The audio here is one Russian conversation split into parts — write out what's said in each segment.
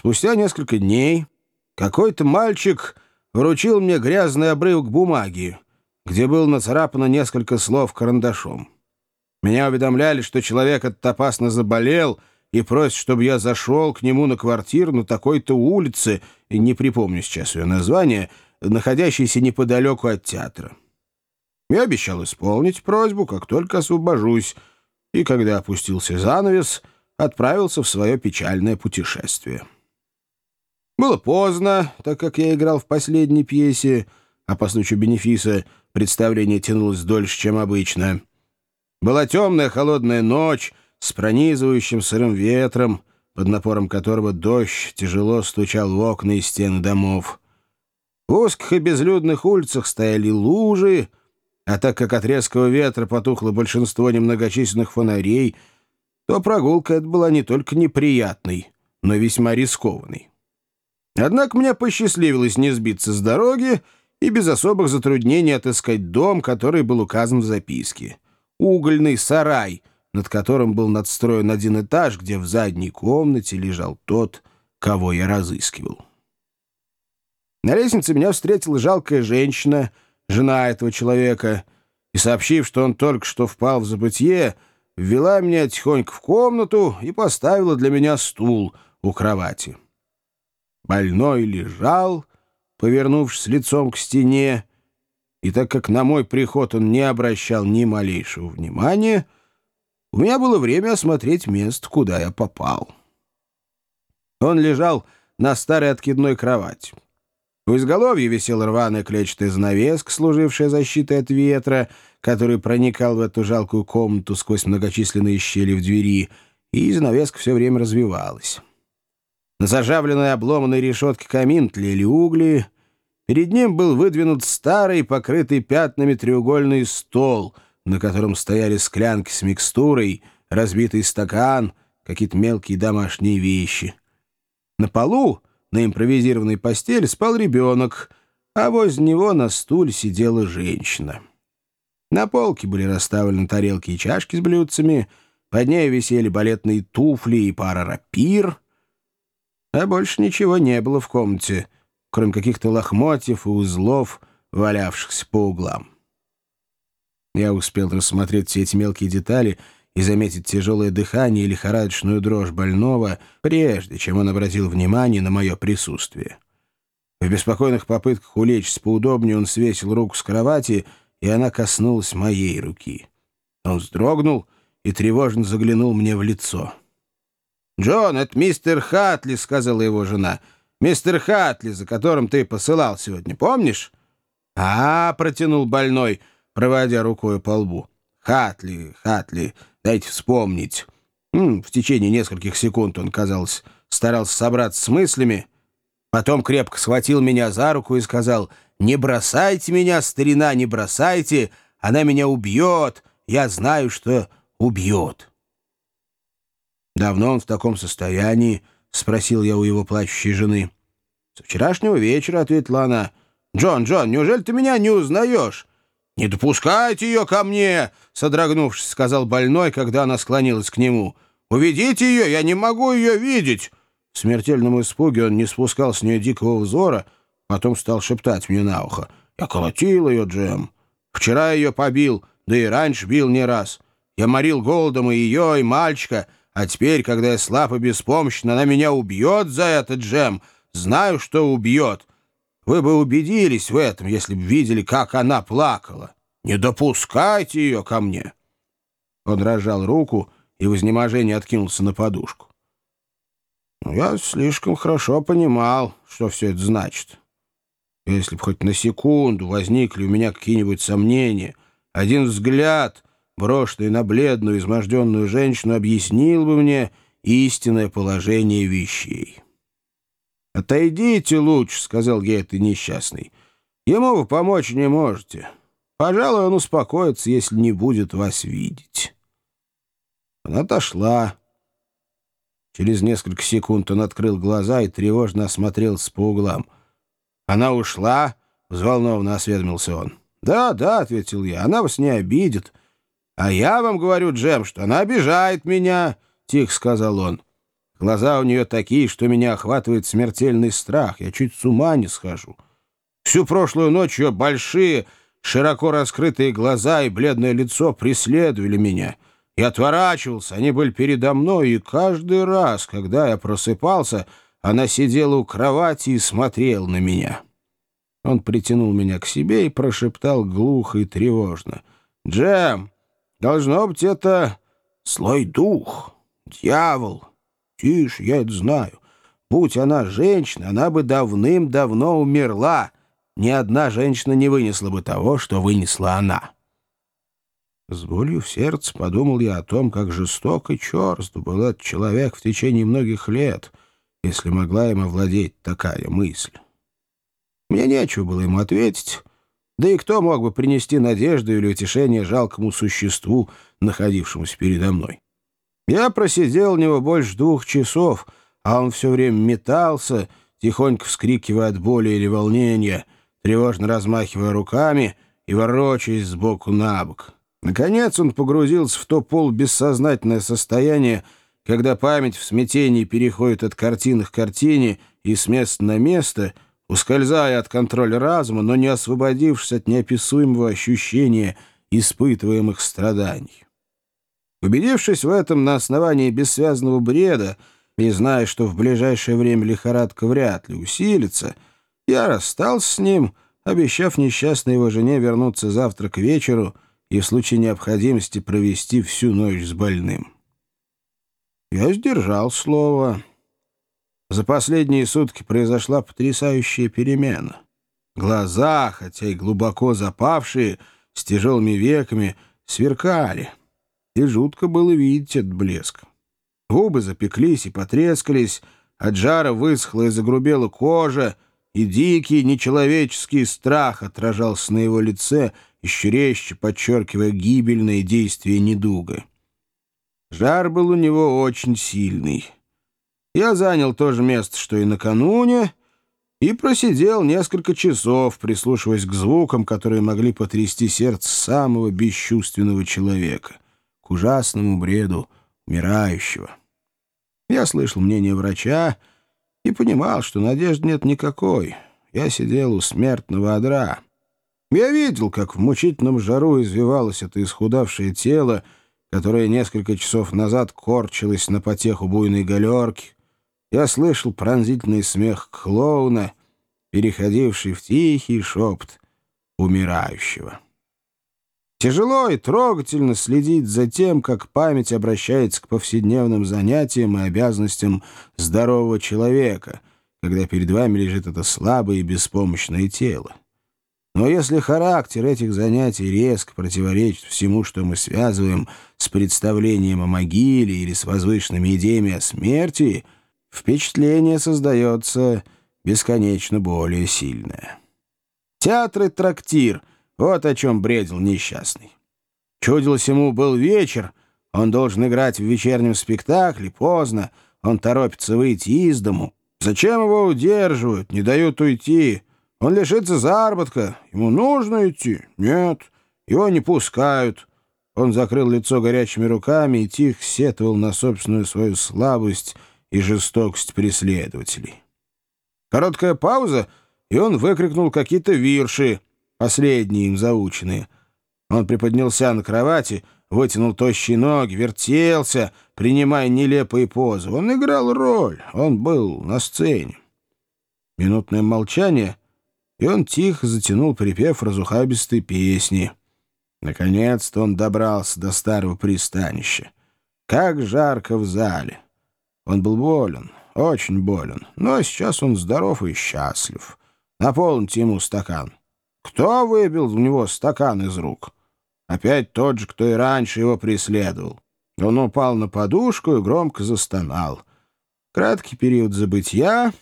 Спустя несколько дней какой-то мальчик вручил мне грязный обрывок бумаги, где было нацарапано несколько слов карандашом. Меня уведомляли, что человек этот опасно заболел и просит, чтобы я зашел к нему на квартиру на такой-то улице, не припомню сейчас ее название, находящейся неподалеку от театра. Я обещал исполнить просьбу, как только освобожусь, и когда опустился занавес, отправился в свое печальное путешествие. Было поздно, так как я играл в последней пьесе, а по случаю бенефиса представление тянулось дольше, чем обычно. Была темная холодная ночь с пронизывающим сырым ветром, под напором которого дождь тяжело стучал в окна и стены домов. В узких и безлюдных улицах стояли лужи, а так как от резкого ветра потухло большинство немногочисленных фонарей, то прогулка эта была не только неприятной, но весьма рискованной. Однако мне посчастливилось не сбиться с дороги и без особых затруднений отыскать дом, который был указан в записке. Угольный сарай, над которым был надстроен один этаж, где в задней комнате лежал тот, кого я разыскивал. На лестнице меня встретила жалкая женщина, жена этого человека, и, сообщив, что он только что впал в забытье, ввела меня тихонько в комнату и поставила для меня стул у кровати. Больной лежал, повернувшись лицом к стене, и так как на мой приход он не обращал ни малейшего внимания, у меня было время осмотреть место, куда я попал. Он лежал на старой откидной кровати. У изголовья висела рваная клетчатая занавеска, служившая защитой от ветра, который проникал в эту жалкую комнату сквозь многочисленные щели в двери, и занавеска все время развивалась. На зажавленной обломанной решетке камин тлели угли. Перед ним был выдвинут старый, покрытый пятнами треугольный стол, на котором стояли склянки с микстурой, разбитый стакан, какие-то мелкие домашние вещи. На полу, на импровизированной постели, спал ребенок, а возле него на стуле сидела женщина. На полке были расставлены тарелки и чашки с блюдцами, под ней висели балетные туфли и пара рапир — а больше ничего не было в комнате, кроме каких-то лохмотьев и узлов, валявшихся по углам. Я успел рассмотреть все эти мелкие детали и заметить тяжелое дыхание и лихорадочную дрожь больного, прежде чем он обратил внимание на мое присутствие. В беспокойных попытках улечься поудобнее он свесил руку с кровати, и она коснулась моей руки. Он вздрогнул и тревожно заглянул мне в лицо. «Джон, это мистер Хатли», — сказала его жена. «Мистер Хатли, за которым ты посылал сегодня, помнишь?» «А, — протянул больной, проводя рукой по лбу. Хатли, Хатли, дайте вспомнить». В течение нескольких секунд он, казалось, старался собраться с мыслями. Потом крепко схватил меня за руку и сказал, «Не бросайте меня, старина, не бросайте, она меня убьет, я знаю, что убьет». «Давно он в таком состоянии?» — спросил я у его плачущей жены. «Со вчерашнего вечера», — ответила она. «Джон, Джон, неужели ты меня не узнаешь?» «Не допускайте ее ко мне!» — содрогнувшись, сказал больной, когда она склонилась к нему. «Уведите ее, я не могу ее видеть!» В смертельном испуге он не спускал с нее дикого взора, потом стал шептать мне на ухо. «Я колотил ее, Джем. Вчера ее побил, да и раньше бил не раз. Я морил голодом и ее, и мальчика». А теперь, когда я слаб и беспомощен, она меня убьет за этот джем. Знаю, что убьет. Вы бы убедились в этом, если бы видели, как она плакала. Не допускайте ее ко мне!» Он разжал руку и в изнеможении откинулся на подушку. Я слишком хорошо понимал, что все это значит. Если бы хоть на секунду возникли у меня какие-нибудь сомнения, один взгляд — брошенный на бледную, изможденную женщину, объяснил бы мне истинное положение вещей. «Отойдите лучше», — сказал я этой несчастный. «Ему вы помочь не можете. Пожалуй, он успокоится, если не будет вас видеть». Она отошла. Через несколько секунд он открыл глаза и тревожно осмотрелся по углам. «Она ушла?» — взволнованно осведомился он. «Да, да», — ответил я, — «она вас не обидит». «А я вам говорю, Джем, что она обижает меня», — тихо сказал он. Глаза у нее такие, что меня охватывает смертельный страх. Я чуть с ума не схожу. Всю прошлую ночь ее большие, широко раскрытые глаза и бледное лицо преследовали меня. Я отворачивался, они были передо мной, и каждый раз, когда я просыпался, она сидела у кровати и смотрела на меня. Он притянул меня к себе и прошептал глухо и тревожно. «Джем, должно быть, это слой дух, дьявол. Тише, я это знаю. Будь она женщина, она бы давным-давно умерла. Ни одна женщина не вынесла бы того, что вынесла она». С болью в сердце подумал я о том, как жесток и черст был этот человек в течение многих лет, если могла им овладеть такая мысль. Мне нечего было ему ответить, да и кто мог бы принести надежду или утешение жалкому существу, находившемуся передо мной? Я просидел у него больше двух часов, а он все время метался, тихонько вскрикивая от боли или волнения, тревожно размахивая руками и ворочаясь сбоку на бок. Наконец он погрузился в то полубессознательное состояние, когда память в смятении переходит от картины к картине и с места на место — ускользая от контроля разума, но не освободившись от неописуемого ощущения испытываемых страданий. Убедившись в этом на основании бессвязного бреда и зная, что в ближайшее время лихорадка вряд ли усилится, я расстался с ним, обещав несчастной его жене вернуться завтра к вечеру и в случае необходимости провести всю ночь с больным. Я сдержал слово за последние сутки произошла потрясающая перемена. Глаза, хотя и глубоко запавшие, с тяжелыми веками, сверкали. И жутко было видеть этот блеск. Губы запеклись и потрескались, от жара высохла и загрубела кожа, и дикий, нечеловеческий страх отражался на его лице, еще резче подчеркивая гибельное действие недуга. Жар был у него очень сильный. Я занял то же место, что и накануне, и просидел несколько часов, прислушиваясь к звукам, которые могли потрясти сердце самого бесчувственного человека, к ужасному бреду умирающего. Я слышал мнение врача и понимал, что надежды нет никакой. Я сидел у смертного одра. Я видел, как в мучительном жару извивалось это исхудавшее тело, которое несколько часов назад корчилось на потеху буйной галерки, я слышал пронзительный смех клоуна, переходивший в тихий шепот умирающего. Тяжело и трогательно следить за тем, как память обращается к повседневным занятиям и обязанностям здорового человека, когда перед вами лежит это слабое и беспомощное тело. Но если характер этих занятий резко противоречит всему, что мы связываем с представлением о могиле или с возвышенными идеями о смерти — впечатление создается бесконечно более сильное. Театр и трактир — вот о чем бредил несчастный. Чудилось ему был вечер, он должен играть в вечернем спектакле, поздно, он торопится выйти из дому. Зачем его удерживают, не дают уйти? Он лишится заработка, ему нужно идти? Нет, его не пускают. Он закрыл лицо горячими руками и тихо сетовал на собственную свою слабость — и жестокость преследователей. Короткая пауза, и он выкрикнул какие-то вирши, последние им заученные. Он приподнялся на кровати, вытянул тощие ноги, вертелся, принимая нелепые позы. Он играл роль, он был на сцене. Минутное молчание, и он тихо затянул припев разухабистой песни. Наконец-то он добрался до старого пристанища. Как жарко в зале! Он был болен, очень болен, но сейчас он здоров и счастлив. Наполните ему стакан. Кто выбил у него стакан из рук? Опять тот же, кто и раньше его преследовал. Он упал на подушку и громко застонал. Краткий период забытья,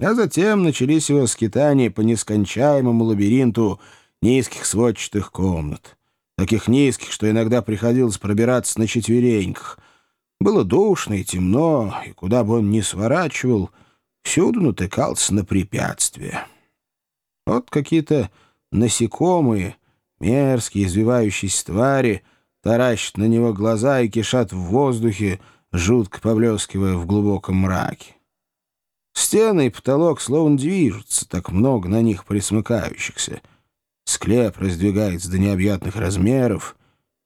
а затем начались его скитания по нескончаемому лабиринту низких сводчатых комнат. Таких низких, что иногда приходилось пробираться на четвереньках — было душно и темно, и куда бы он ни сворачивал, всюду натыкался на препятствия. Вот какие-то насекомые, мерзкие, извивающиеся твари, таращат на него глаза и кишат в воздухе, жутко поблескивая в глубоком мраке. Стены и потолок словно движутся, так много на них присмыкающихся. Склеп раздвигается до необъятных размеров,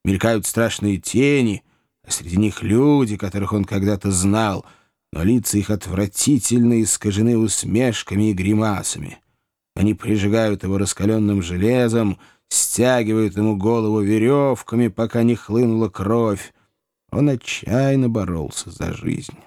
мелькают страшные тени, среди них люди, которых он когда-то знал, но лица их отвратительно искажены усмешками и гримасами. Они прижигают его раскаленным железом, стягивают ему голову веревками, пока не хлынула кровь. Он отчаянно боролся за жизнь.